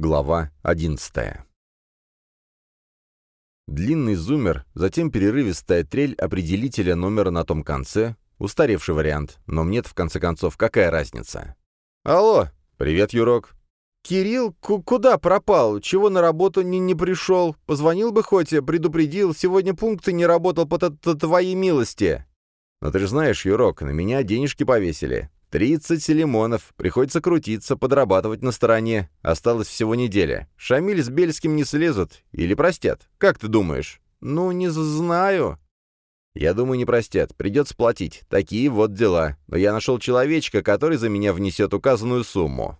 Глава 11 Длинный зуммер, затем перерывистая трель определителя номера на том конце, устаревший вариант, но мне в конце концов какая разница? «Алло! Привет, Юрок!» «Кирилл, куда пропал? Чего на работу не, не пришел? Позвонил бы хоть, предупредил, сегодня пункты не работал по твоей милости!» «Но ты же знаешь, Юрок, на меня денежки повесили. «Тридцать лимонов. Приходится крутиться, подрабатывать на стороне. Осталось всего неделя. Шамиль с Бельским не слезут. Или простят. Как ты думаешь?» «Ну, не знаю». «Я думаю, не простят. Придется платить. Такие вот дела. Но я нашел человечка, который за меня внесет указанную сумму».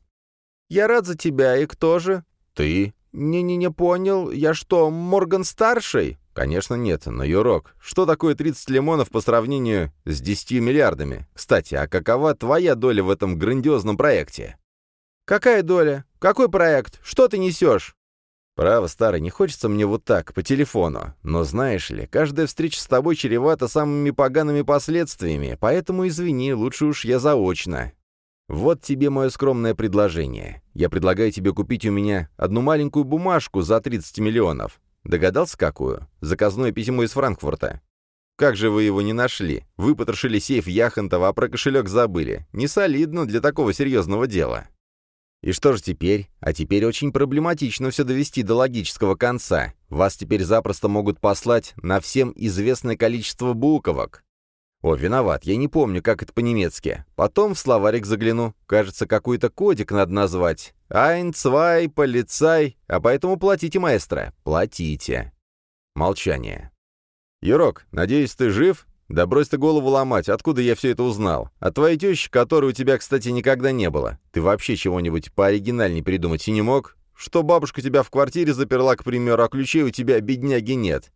«Я рад за тебя. И кто же?» «Ты». «Не-не-не понял. Я что, Морган-старший?» Конечно, нет, но, Юрок, что такое 30 лимонов по сравнению с 10 миллиардами? Кстати, а какова твоя доля в этом грандиозном проекте? Какая доля? Какой проект? Что ты несешь? Право, старый, не хочется мне вот так, по телефону. Но знаешь ли, каждая встреча с тобой чревата самыми погаными последствиями, поэтому извини, лучше уж я заочно. Вот тебе мое скромное предложение. Я предлагаю тебе купить у меня одну маленькую бумажку за 30 миллионов. Догадался, какую? Заказное письмо из Франкфурта. Как же вы его не нашли? Вы потрошили сейф Яхонтова, а про кошелек забыли. Не солидно для такого серьезного дела. И что же теперь? А теперь очень проблематично все довести до логического конца. Вас теперь запросто могут послать на всем известное количество буковок. О, виноват, я не помню, как это по-немецки. Потом в словарик загляну. Кажется, какой-то кодик надо назвать. Айн, цвай, полицай. А поэтому платите, маэстро. Платите. Молчание. «Юрок, надеюсь, ты жив? Да брось ты голову ломать, откуда я все это узнал? От твоей тещи, которой у тебя, кстати, никогда не было. Ты вообще чего-нибудь пооригинальней придумать и не мог? Что бабушка тебя в квартире заперла, к примеру, а ключей у тебя, бедняги, нет.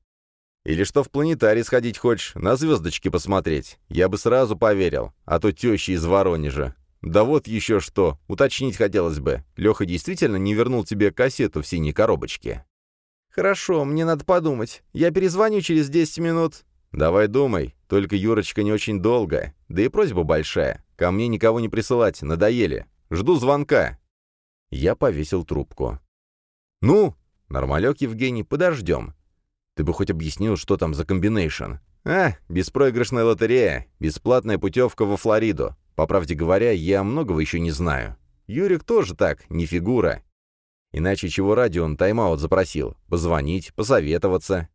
Или что в планетарий сходить хочешь, на звездочки посмотреть? Я бы сразу поверил, а то теща из Воронежа. Да вот еще что, уточнить хотелось бы. Леха действительно не вернул тебе кассету в синей коробочке? Хорошо, мне надо подумать. Я перезвоню через 10 минут. Давай думай, только Юрочка не очень долго. Да и просьба большая. Ко мне никого не присылать, надоели. Жду звонка. Я повесил трубку. «Ну, нормалек, Евгений, подождем. Ты бы хоть объяснил, что там за комбинейшн. А, беспроигрышная лотерея, бесплатная путевка во Флориду. По правде говоря, я многого еще не знаю. Юрик тоже так, не фигура. Иначе чего ради он тайм-аут запросил? Позвонить, посоветоваться.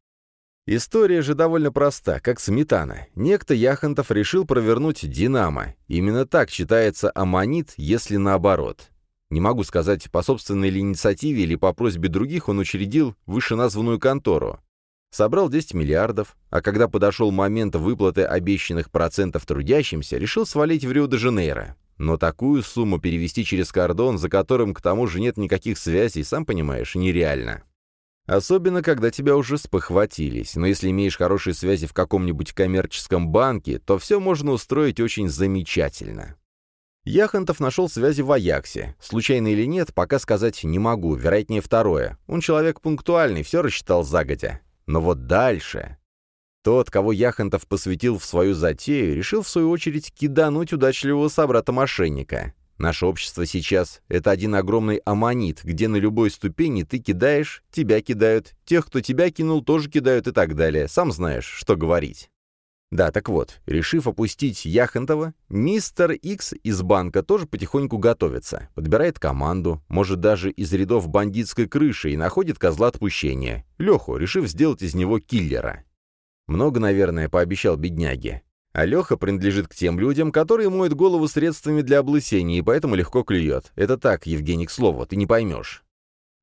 История же довольно проста, как сметана. Некто Яхонтов решил провернуть «Динамо». Именно так читается «Аммонит», если наоборот. Не могу сказать, по собственной ли инициативе или по просьбе других он учредил вышеназванную контору. Собрал 10 миллиардов, а когда подошел момент выплаты обещанных процентов трудящимся, решил свалить в Рио-де-Жанейро. Но такую сумму перевести через кордон, за которым к тому же нет никаких связей, сам понимаешь, нереально. Особенно, когда тебя уже спохватились. Но если имеешь хорошие связи в каком-нибудь коммерческом банке, то все можно устроить очень замечательно. Яхонтов нашел связи в Аяксе. Случайно или нет, пока сказать не могу, вероятнее второе. Он человек пунктуальный, все рассчитал загодя. Но вот дальше... Тот, кого Яхонтов посвятил в свою затею, решил в свою очередь кидануть удачливого собрата-мошенника. Наше общество сейчас — это один огромный аммонит, где на любой ступени ты кидаешь, тебя кидают, тех, кто тебя кинул, тоже кидают и так далее. Сам знаешь, что говорить. Да, так вот, решив опустить Яхонтова, мистер Икс из банка тоже потихоньку готовится, подбирает команду, может даже из рядов бандитской крыши и находит козла отпущения, Леху, решив сделать из него киллера. Много, наверное, пообещал бедняге. А Леха принадлежит к тем людям, которые моют голову средствами для облысения и поэтому легко клюет. Это так, Евгений, к слову, ты не поймешь.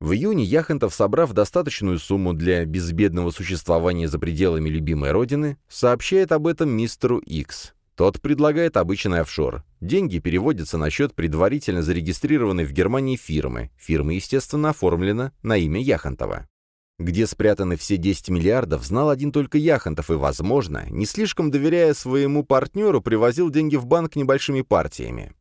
В июне Яхонтов, собрав достаточную сумму для безбедного существования за пределами любимой родины, сообщает об этом мистеру Икс. Тот предлагает обычный офшор. Деньги переводятся на счет предварительно зарегистрированной в Германии фирмы. Фирма, естественно, оформлена на имя Яхонтова. Где спрятаны все 10 миллиардов, знал один только Яхонтов и, возможно, не слишком доверяя своему партнеру, привозил деньги в банк небольшими партиями.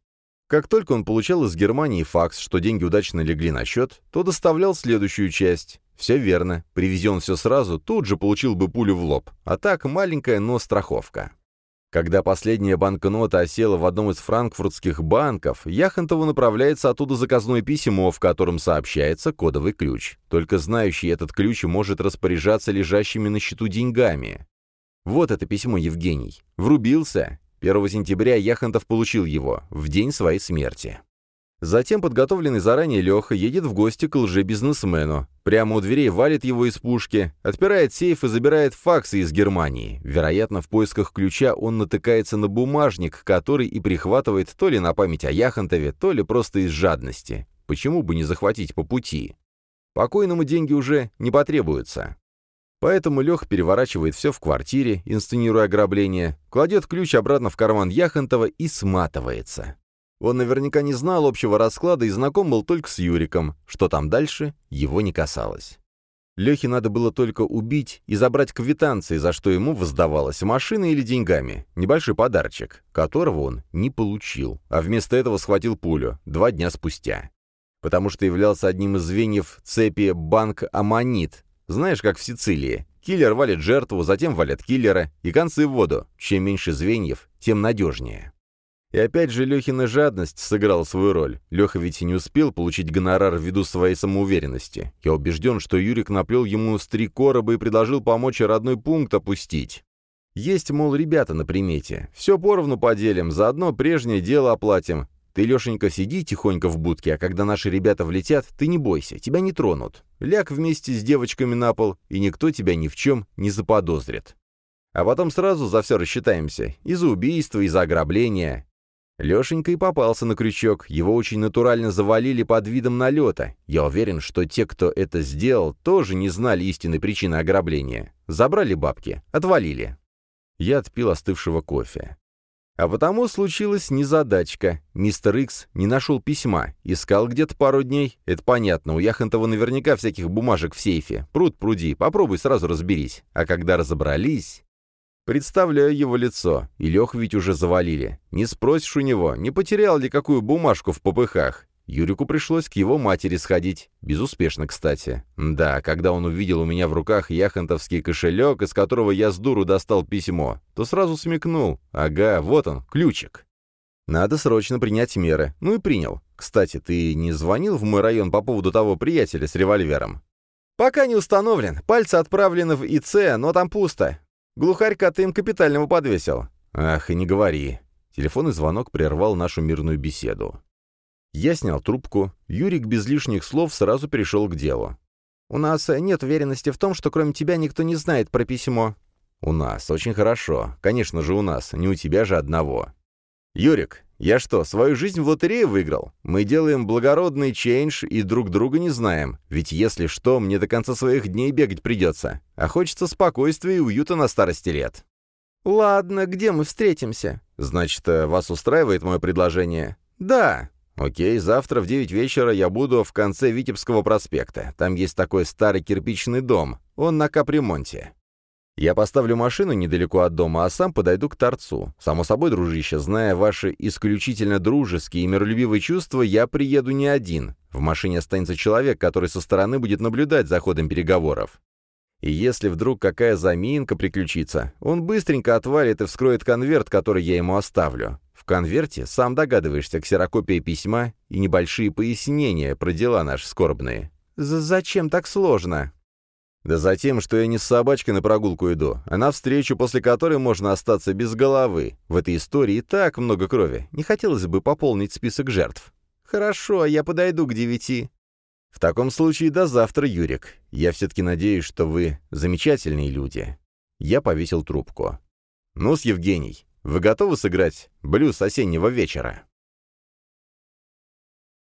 Как только он получал из Германии факс, что деньги удачно легли на счет, то доставлял следующую часть. Все верно. Привези он все сразу, тут же получил бы пулю в лоб. А так, маленькая, но страховка. Когда последняя банкнота осела в одном из франкфуртских банков, Яхонтову направляется оттуда заказное письмо, в котором сообщается кодовый ключ. Только знающий этот ключ может распоряжаться лежащими на счету деньгами. Вот это письмо, Евгений. Врубился. 1 сентября Яхонтов получил его, в день своей смерти. Затем подготовленный заранее Леха едет в гости к лже-бизнесмену. Прямо у дверей валит его из пушки, отпирает сейф и забирает факсы из Германии. Вероятно, в поисках ключа он натыкается на бумажник, который и прихватывает то ли на память о Яхонтове, то ли просто из жадности. Почему бы не захватить по пути? Покойному деньги уже не потребуются. Поэтому Лех переворачивает все в квартире, инсценируя ограбление, кладет ключ обратно в карман Яхонтова и сматывается. Он наверняка не знал общего расклада и знаком был только с Юриком. Что там дальше, его не касалось. Лехе надо было только убить и забрать квитанции, за что ему воздавалось машиной или деньгами, небольшой подарочек, которого он не получил, а вместо этого схватил пулю два дня спустя. Потому что являлся одним из звеньев цепи «Банк Аманит». Знаешь, как в Сицилии. Киллер валит жертву, затем валят киллера, и концы в воду. Чем меньше звеньев, тем надежнее. И опять же Лехина жадность сыграла свою роль. Леха ведь не успел получить гонорар ввиду своей самоуверенности. Я убежден, что Юрик наплел ему с три короба и предложил помочь родной пункт опустить. Есть, мол, ребята на примете. Все поровну поделим, заодно прежнее дело оплатим. Ты, Лешенька, сиди тихонько в будке, а когда наши ребята влетят, ты не бойся, тебя не тронут. Ляг вместе с девочками на пол, и никто тебя ни в чем не заподозрит. А потом сразу за все рассчитаемся. И за убийство, и за ограбление. Лешенька и попался на крючок, его очень натурально завалили под видом налета. Я уверен, что те, кто это сделал, тоже не знали истинной причины ограбления. Забрали бабки, отвалили. Я отпил остывшего кофе. А потому случилась незадачка. Мистер Икс не нашел письма. Искал где-то пару дней. Это понятно, у Яхонтова наверняка всяких бумажек в сейфе. Пруд пруди, попробуй сразу разберись. А когда разобрались... Представляю его лицо, и Лех ведь уже завалили. Не спросишь у него, не потерял ли какую бумажку в попыхах. Юрику пришлось к его матери сходить. Безуспешно, кстати. Да, когда он увидел у меня в руках яхонтовский кошелек, из которого я с дуру достал письмо, то сразу смекнул. Ага, вот он, ключик. Надо срочно принять меры. Ну и принял. Кстати, ты не звонил в мой район по поводу того приятеля с револьвером? Пока не установлен. Пальцы отправлены в ИЦ, но там пусто. Глухарька ты им капитального подвесил. Ах, и не говори. Телефонный звонок прервал нашу мирную беседу. Я снял трубку. Юрик без лишних слов сразу перешел к делу. «У нас нет уверенности в том, что кроме тебя никто не знает про письмо». «У нас. Очень хорошо. Конечно же, у нас. Не у тебя же одного». «Юрик, я что, свою жизнь в лотерею выиграл? Мы делаем благородный чейндж и друг друга не знаем. Ведь если что, мне до конца своих дней бегать придется. А хочется спокойствия и уюта на старости лет». «Ладно, где мы встретимся?» «Значит, э, вас устраивает мое предложение?» «Да». «Окей, завтра в девять вечера я буду в конце Витебского проспекта. Там есть такой старый кирпичный дом. Он на капремонте. Я поставлю машину недалеко от дома, а сам подойду к торцу. Само собой, дружище, зная ваши исключительно дружеские и миролюбивые чувства, я приеду не один. В машине останется человек, который со стороны будет наблюдать за ходом переговоров. И если вдруг какая заминка приключится, он быстренько отвалит и вскроет конверт, который я ему оставлю. В конверте, сам догадываешься, ксерокопия письма и небольшие пояснения про дела наши скорбные. «Зачем так сложно?» Да за тем, что я не с собачкой на прогулку иду, а на встречу, после которой можно остаться без головы. В этой истории так много крови. Не хотелось бы пополнить список жертв. Хорошо, я подойду к девяти. В таком случае до завтра, Юрик. Я все-таки надеюсь, что вы замечательные люди. Я повесил трубку. Ну-с, Евгений, вы готовы сыграть блюз осеннего вечера?